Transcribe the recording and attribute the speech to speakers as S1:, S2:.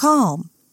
S1: calm.